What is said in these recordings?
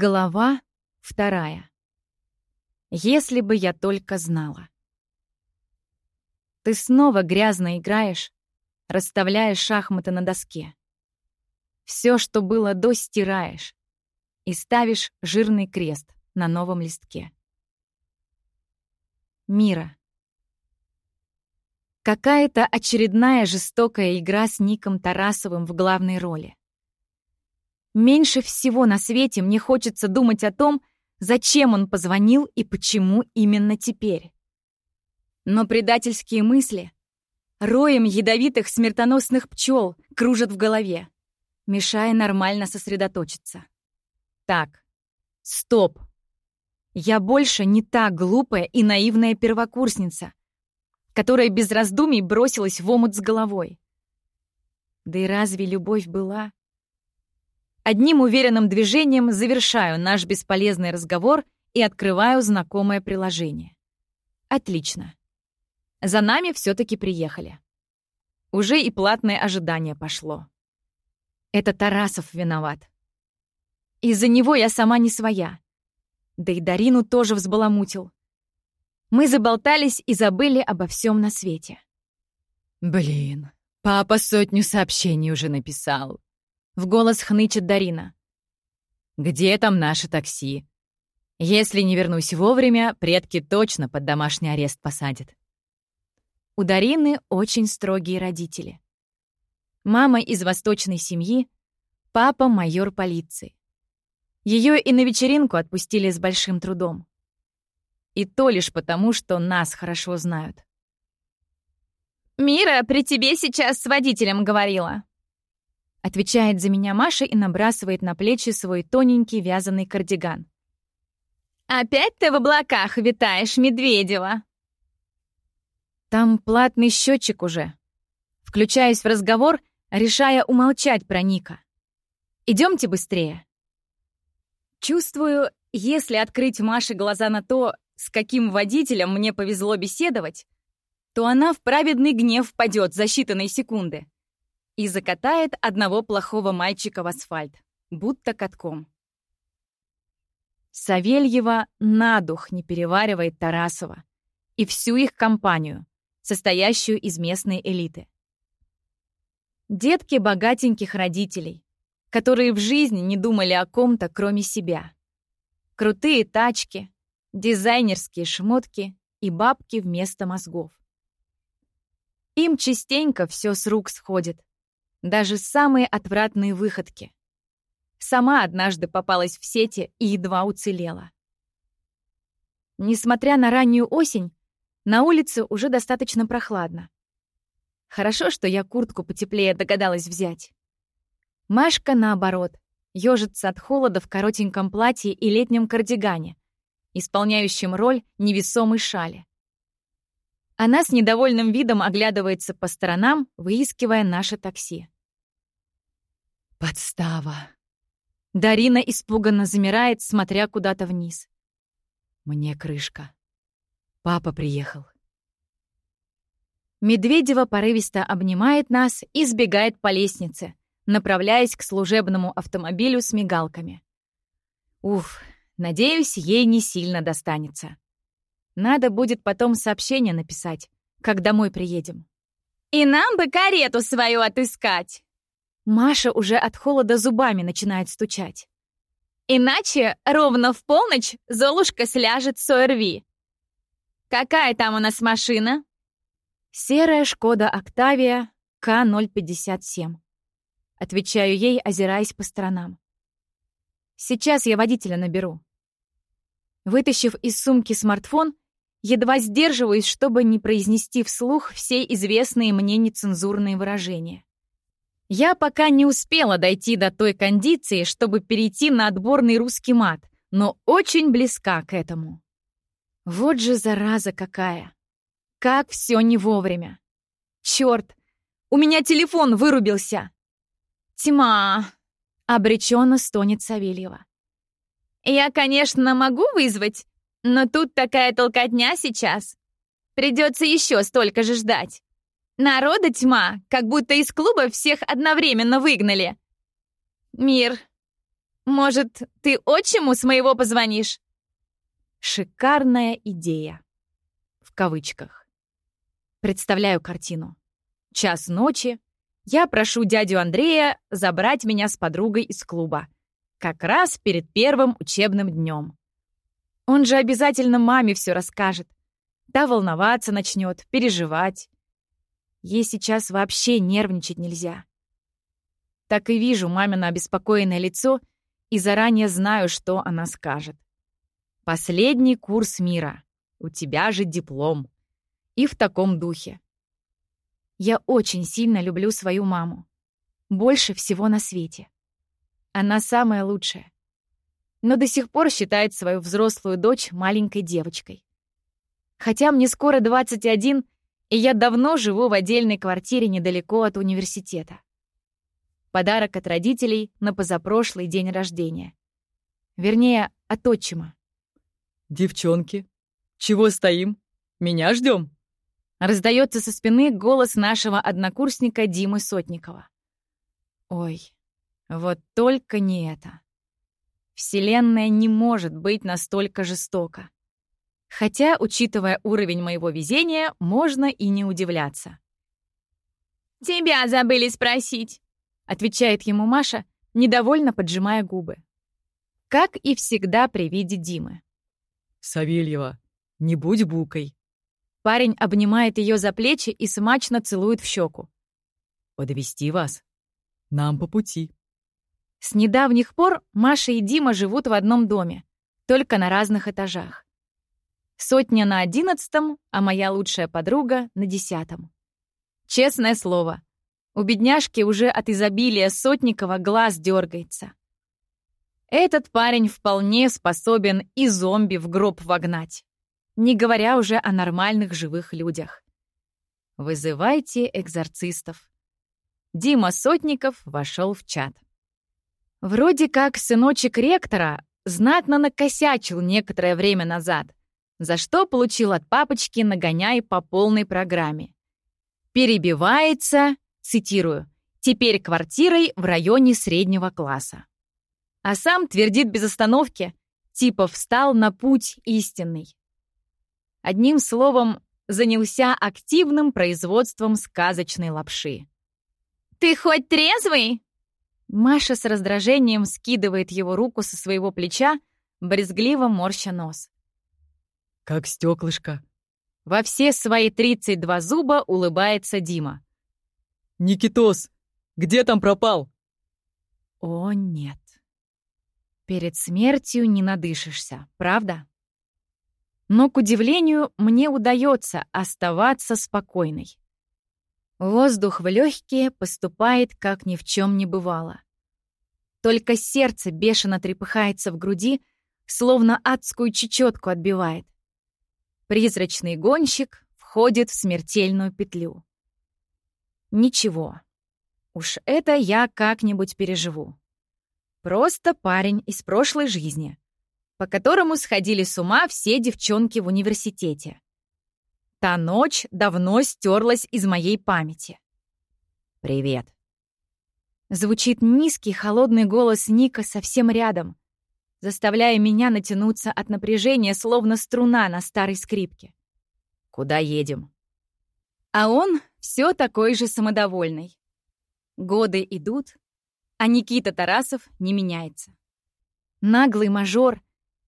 Голова вторая. Если бы я только знала. Ты снова грязно играешь, расставляя шахматы на доске. Все, что было до, стираешь и ставишь жирный крест на новом листке. Мира. Какая-то очередная жестокая игра с Ником Тарасовым в главной роли. Меньше всего на свете мне хочется думать о том, зачем он позвонил и почему именно теперь. Но предательские мысли роем ядовитых смертоносных пчел кружат в голове, мешая нормально сосредоточиться. Так, стоп. Я больше не та глупая и наивная первокурсница, которая без раздумий бросилась в омут с головой. Да и разве любовь была? Одним уверенным движением завершаю наш бесполезный разговор и открываю знакомое приложение. Отлично. За нами все-таки приехали. Уже и платное ожидание пошло. Это Тарасов виноват. Из-за него я сама не своя. Да и Дарину тоже взбаламутил. Мы заболтались и забыли обо всем на свете. Блин, папа сотню сообщений уже написал. В голос хнычет Дарина. «Где там наше такси? Если не вернусь вовремя, предки точно под домашний арест посадят». У Дарины очень строгие родители. Мама из восточной семьи, папа — майор полиции. Ее и на вечеринку отпустили с большим трудом. И то лишь потому, что нас хорошо знают. «Мира при тебе сейчас с водителем говорила», Отвечает за меня Маша и набрасывает на плечи свой тоненький вязаный кардиган. «Опять ты в облаках витаешь, Медведева?» Там платный счетчик уже. Включаюсь в разговор, решая умолчать про Ника. Идемте быстрее. Чувствую, если открыть Маше глаза на то, с каким водителем мне повезло беседовать, то она в праведный гнев падет за считанные секунды и закатает одного плохого мальчика в асфальт, будто катком. Савельева на дух не переваривает Тарасова и всю их компанию, состоящую из местной элиты. Детки богатеньких родителей, которые в жизни не думали о ком-то, кроме себя. Крутые тачки, дизайнерские шмотки и бабки вместо мозгов. Им частенько все с рук сходит, даже самые отвратные выходки. Сама однажды попалась в сети и едва уцелела. Несмотря на раннюю осень, на улице уже достаточно прохладно. Хорошо, что я куртку потеплее догадалась взять. Машка, наоборот, ёжится от холода в коротеньком платье и летнем кардигане, исполняющем роль невесомой шали. Она с недовольным видом оглядывается по сторонам, выискивая наше такси. «Подстава!» Дарина испуганно замирает, смотря куда-то вниз. «Мне крышка. Папа приехал». Медведева порывисто обнимает нас и сбегает по лестнице, направляясь к служебному автомобилю с мигалками. Уф, надеюсь, ей не сильно достанется. Надо будет потом сообщение написать, как домой приедем. «И нам бы карету свою отыскать!» Маша уже от холода зубами начинает стучать. «Иначе ровно в полночь Золушка сляжет с ОРВИ. Какая там у нас машина?» «Серая Шкода Октавия К-057». Отвечаю ей, озираясь по сторонам. «Сейчас я водителя наберу». Вытащив из сумки смартфон, Едва сдерживаюсь, чтобы не произнести вслух все известные мне нецензурные выражения. Я пока не успела дойти до той кондиции, чтобы перейти на отборный русский мат, но очень близка к этому. Вот же зараза какая! Как все не вовремя! Черт! У меня телефон вырубился! Тьма! Обреченно стонет Савельева. Я, конечно, могу вызвать но тут такая толкотня сейчас. Придется еще столько же ждать. Народа тьма, как будто из клуба всех одновременно выгнали. Мир, Может, ты отчиму с моего позвонишь?» Шикарная идея. В кавычках. Представляю картину. Час ночи. Я прошу дядю Андрея забрать меня с подругой из клуба. Как раз перед первым учебным днем. Он же обязательно маме все расскажет. Та волноваться начнет, переживать. Ей сейчас вообще нервничать нельзя. Так и вижу мамино обеспокоенное лицо и заранее знаю, что она скажет. Последний курс мира. У тебя же диплом. И в таком духе. Я очень сильно люблю свою маму. Больше всего на свете. Она самая лучшая. Но до сих пор считает свою взрослую дочь маленькой девочкой. Хотя мне скоро 21, и я давно живу в отдельной квартире недалеко от университета. Подарок от родителей на позапрошлый день рождения. Вернее, от отчима. «Девчонки, чего стоим? Меня ждем? Раздается со спины голос нашего однокурсника Димы Сотникова. Ой, вот только не это. Вселенная не может быть настолько жестока. Хотя, учитывая уровень моего везения, можно и не удивляться. «Тебя забыли спросить», — отвечает ему Маша, недовольно поджимая губы. Как и всегда при виде Димы. «Савельева, не будь букой». Парень обнимает ее за плечи и смачно целует в щеку. «Подвести вас? Нам по пути». С недавних пор Маша и Дима живут в одном доме, только на разных этажах. Сотня на одиннадцатом, а моя лучшая подруга на десятом. Честное слово, у бедняжки уже от изобилия Сотникова глаз дергается. Этот парень вполне способен и зомби в гроб вогнать, не говоря уже о нормальных живых людях. Вызывайте экзорцистов. Дима Сотников вошел в чат. Вроде как сыночек ректора знатно накосячил некоторое время назад, за что получил от папочки нагоняй по полной программе. Перебивается, цитирую, «теперь квартирой в районе среднего класса». А сам твердит без остановки, типа встал на путь истинный. Одним словом, занялся активным производством сказочной лапши. «Ты хоть трезвый?» Маша с раздражением скидывает его руку со своего плеча, брезгливо морща нос. Как стеклышко. Во все свои 32 зуба улыбается Дима. «Никитос, где там пропал?» О, нет. Перед смертью не надышишься, правда? Но, к удивлению, мне удается оставаться спокойной. Воздух в легкие поступает, как ни в чем не бывало. Только сердце бешено трепыхается в груди, словно адскую чечетку отбивает. Призрачный гонщик входит в смертельную петлю. Ничего. Уж это я как-нибудь переживу. Просто парень из прошлой жизни, по которому сходили с ума все девчонки в университете. Та ночь давно стерлась из моей памяти. «Привет». Звучит низкий, холодный голос Ника совсем рядом, заставляя меня натянуться от напряжения, словно струна на старой скрипке. «Куда едем?» А он все такой же самодовольный. Годы идут, а Никита Тарасов не меняется. Наглый мажор,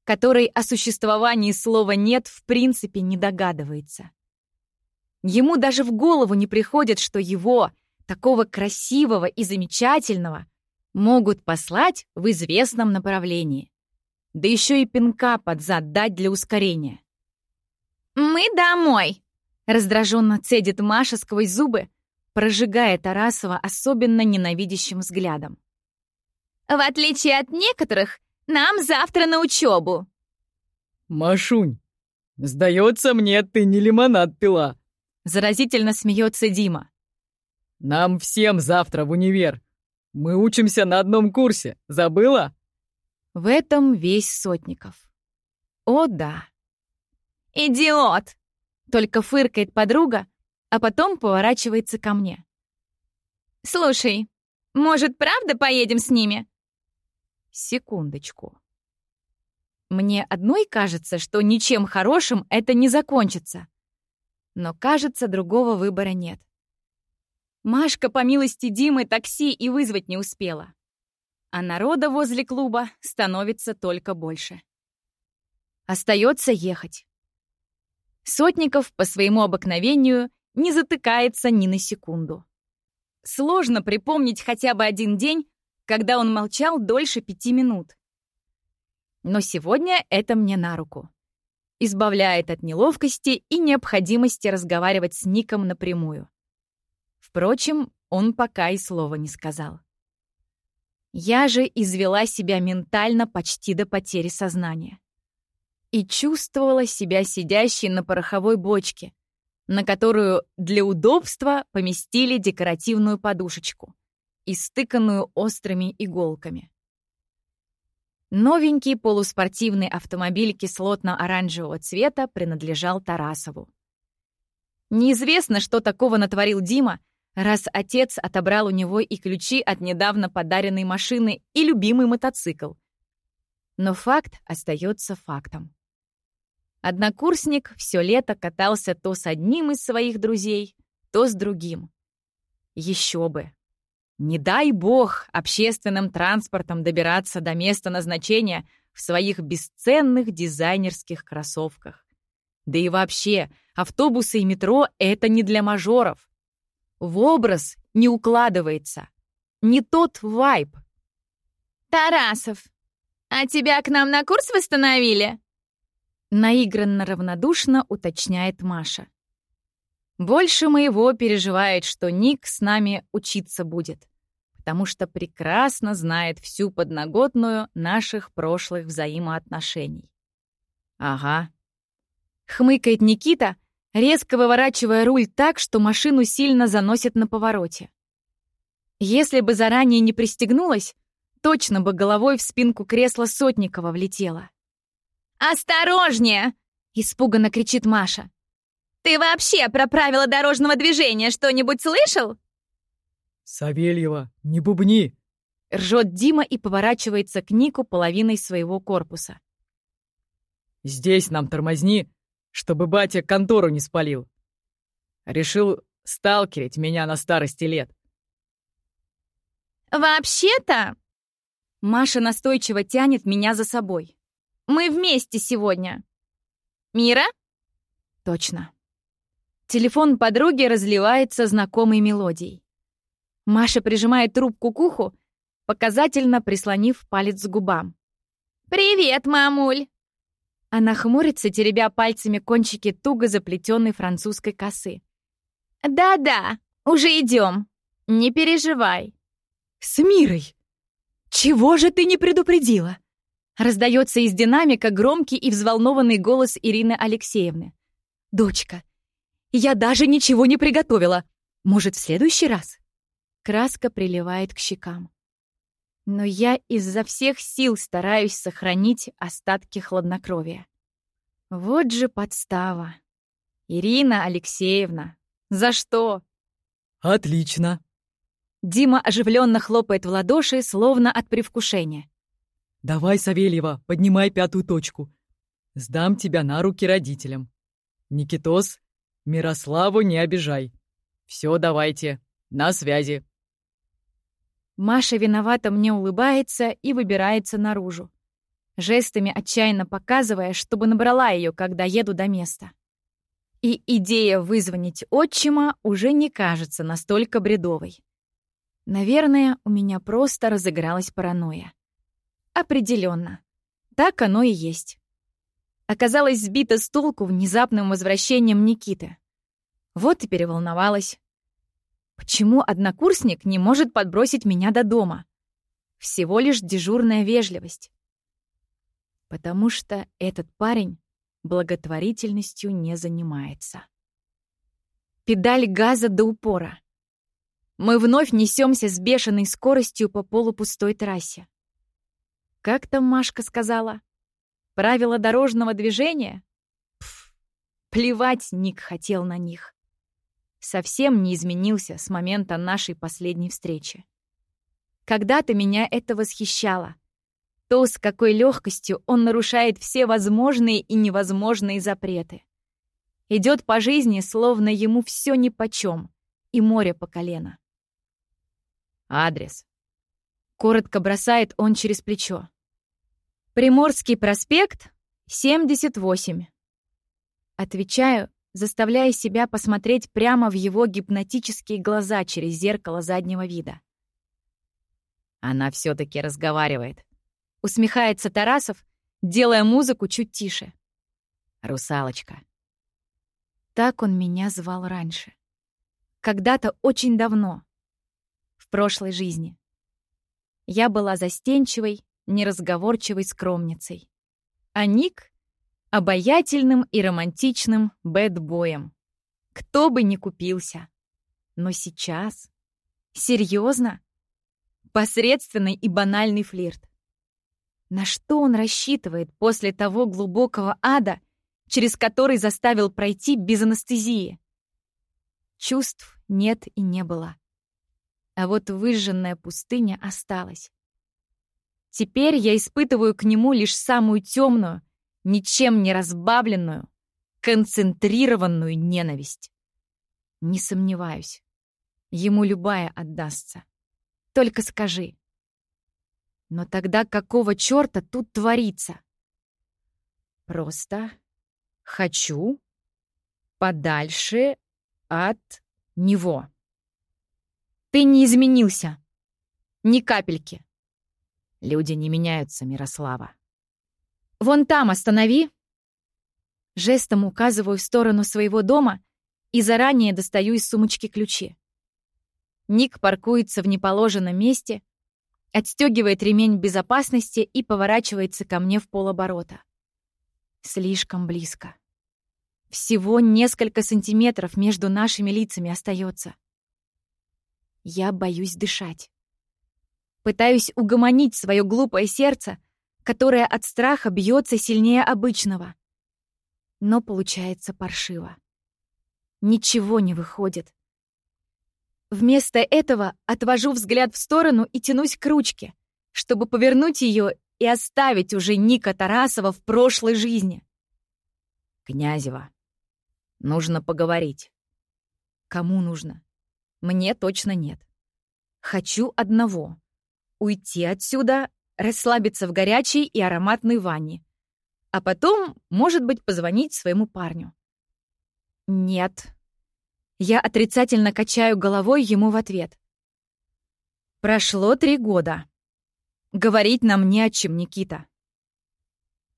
который о существовании слова «нет» в принципе не догадывается. Ему даже в голову не приходит, что его, такого красивого и замечательного, могут послать в известном направлении да еще и пинка под зад дать для ускорения. «Мы домой!» — раздраженно цедит Маша сквозь зубы, прожигая Тарасова особенно ненавидящим взглядом. «В отличие от некоторых, нам завтра на учебу!» «Машунь, сдается мне, ты не лимонад пила!» Заразительно смеется Дима. «Нам всем завтра в универ. Мы учимся на одном курсе. Забыла?» В этом весь Сотников. О, да. «Идиот!» Только фыркает подруга, а потом поворачивается ко мне. «Слушай, может, правда поедем с ними?» Секундочку. Мне одной кажется, что ничем хорошим это не закончится. Но, кажется, другого выбора нет. Машка, по милости Димы, такси и вызвать не успела. А народа возле клуба становится только больше. Остается ехать. Сотников по своему обыкновению не затыкается ни на секунду. Сложно припомнить хотя бы один день, когда он молчал дольше пяти минут. Но сегодня это мне на руку. Избавляет от неловкости и необходимости разговаривать с Ником напрямую. Впрочем, он пока и слова не сказал. Я же извела себя ментально почти до потери сознания. И чувствовала себя сидящей на пороховой бочке, на которую для удобства поместили декоративную подушечку, истыканную острыми иголками. Новенький полуспортивный автомобиль кислотно-оранжевого цвета принадлежал Тарасову. Неизвестно, что такого натворил Дима, раз отец отобрал у него и ключи от недавно подаренной машины и любимый мотоцикл. Но факт остается фактом. Однокурсник все лето катался то с одним из своих друзей, то с другим. Еще бы! Не дай бог общественным транспортом добираться до места назначения в своих бесценных дизайнерских кроссовках. Да и вообще, автобусы и метро — это не для мажоров. В образ не укладывается. Не тот вайб. «Тарасов, а тебя к нам на курс восстановили?» Наигранно равнодушно уточняет Маша. Больше моего переживает, что Ник с нами учиться будет потому что прекрасно знает всю подноготную наших прошлых взаимоотношений. «Ага», — хмыкает Никита, резко выворачивая руль так, что машину сильно заносит на повороте. Если бы заранее не пристегнулась, точно бы головой в спинку кресла Сотникова влетела. «Осторожнее!» — испуганно кричит Маша. «Ты вообще про правила дорожного движения что-нибудь слышал?» «Савельева, не бубни!» Ржет Дима и поворачивается к Нику половиной своего корпуса. «Здесь нам тормозни, чтобы батя контору не спалил. Решил сталкерить меня на старости лет». «Вообще-то...» Маша настойчиво тянет меня за собой. «Мы вместе сегодня. Мира?» «Точно». Телефон подруги разливается знакомой мелодией. Маша прижимает трубку к уху, показательно прислонив палец к губам. «Привет, мамуль!» Она хмурится, теребя пальцами кончики туго заплетенной французской косы. «Да-да, уже идем. Не переживай». «С Мирой! Чего же ты не предупредила?» Раздается из динамика громкий и взволнованный голос Ирины Алексеевны. «Дочка, я даже ничего не приготовила. Может, в следующий раз?» Краска приливает к щекам. Но я изо всех сил стараюсь сохранить остатки хладнокровия. Вот же подстава. Ирина Алексеевна, за что? Отлично. Дима оживленно хлопает в ладоши, словно от привкушения. Давай, Савельева, поднимай пятую точку. Сдам тебя на руки родителям. Никитос, Мирославу не обижай. Все, давайте, на связи. Маша виновато мне улыбается и выбирается наружу, жестами отчаянно показывая, чтобы набрала ее, когда еду до места. И идея вызвонить отчима уже не кажется настолько бредовой. Наверное, у меня просто разыгралась паранойя. Определенно. Так оно и есть. Оказалась сбита с толку внезапным возвращением Никиты. Вот и переволновалась. Почему однокурсник не может подбросить меня до дома? Всего лишь дежурная вежливость. Потому что этот парень благотворительностью не занимается. Педаль газа до упора. Мы вновь несемся с бешеной скоростью по полупустой трассе. Как там Машка сказала? Правила дорожного движения? Пф, плевать Ник хотел на них совсем не изменился с момента нашей последней встречи. Когда-то меня это восхищало. То, с какой легкостью он нарушает все возможные и невозможные запреты. Идет по жизни, словно ему все нипочем, и море по колено. Адрес. Коротко бросает он через плечо. Приморский проспект, 78. Отвечаю, заставляя себя посмотреть прямо в его гипнотические глаза через зеркало заднего вида. Она все таки разговаривает. Усмехается Тарасов, делая музыку чуть тише. Русалочка. Так он меня звал раньше. Когда-то очень давно. В прошлой жизни. Я была застенчивой, неразговорчивой скромницей. А Ник — обаятельным и романтичным бэдбоем. Кто бы ни купился. Но сейчас... Серьезно? Посредственный и банальный флирт. На что он рассчитывает после того глубокого ада, через который заставил пройти без анестезии? Чувств нет и не было. А вот выжженная пустыня осталась. Теперь я испытываю к нему лишь самую темную, ничем не разбавленную, концентрированную ненависть. Не сомневаюсь, ему любая отдастся. Только скажи. Но тогда какого черта тут творится? Просто хочу подальше от него. Ты не изменился. Ни капельки. Люди не меняются, Мирослава. Вон там останови. Жестом указываю в сторону своего дома и заранее достаю из сумочки ключи. Ник паркуется в неположенном месте, отстегивает ремень безопасности и поворачивается ко мне в полоборота. Слишком близко. Всего несколько сантиметров между нашими лицами остается. Я боюсь дышать. Пытаюсь угомонить свое глупое сердце, которое от страха бьется сильнее обычного. Но получается паршиво. Ничего не выходит. Вместо этого отвожу взгляд в сторону и тянусь к ручке, чтобы повернуть ее и оставить уже Ника Тарасова в прошлой жизни. Князева, нужно поговорить. Кому нужно? Мне точно нет. Хочу одного — уйти отсюда, расслабиться в горячей и ароматной ванне, а потом, может быть, позвонить своему парню. Нет, я отрицательно качаю головой ему в ответ. Прошло три года. Говорить нам не о чем, Никита.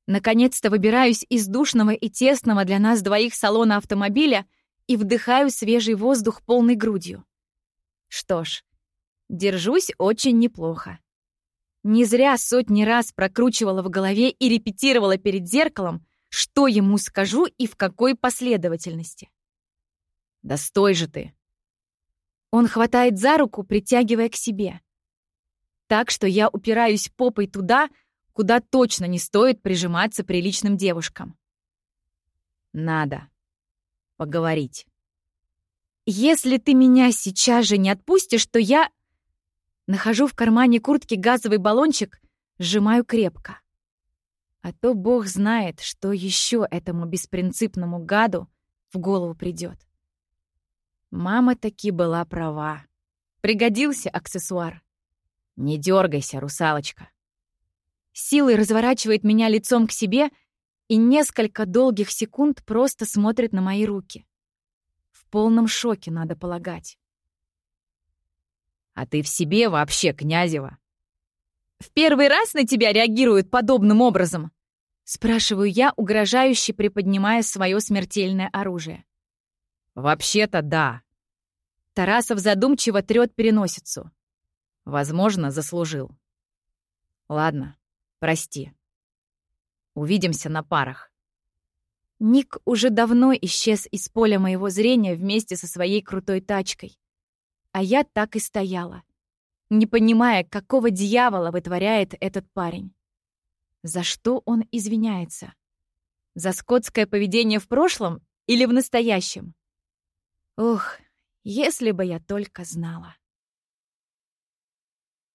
Наконец-то выбираюсь из душного и тесного для нас двоих салона автомобиля и вдыхаю свежий воздух полной грудью. Что ж, держусь очень неплохо. Не зря сотни раз прокручивала в голове и репетировала перед зеркалом, что ему скажу и в какой последовательности. Да стой же ты!» Он хватает за руку, притягивая к себе. Так что я упираюсь попой туда, куда точно не стоит прижиматься приличным девушкам. «Надо поговорить». «Если ты меня сейчас же не отпустишь, то я...» Нахожу в кармане куртки газовый баллончик, сжимаю крепко. А то бог знает, что еще этому беспринципному гаду в голову придет. Мама таки была права. Пригодился аксессуар. Не дергайся, русалочка. Силой разворачивает меня лицом к себе и несколько долгих секунд просто смотрит на мои руки. В полном шоке, надо полагать. А ты в себе вообще, Князева? В первый раз на тебя реагируют подобным образом? Спрашиваю я, угрожающе приподнимая свое смертельное оружие. «Вообще-то да». Тарасов задумчиво трёт переносицу. «Возможно, заслужил. Ладно, прости. Увидимся на парах». Ник уже давно исчез из поля моего зрения вместе со своей крутой тачкой. А я так и стояла, не понимая, какого дьявола вытворяет этот парень. За что он извиняется? За скотское поведение в прошлом или в настоящем? Ох, если бы я только знала.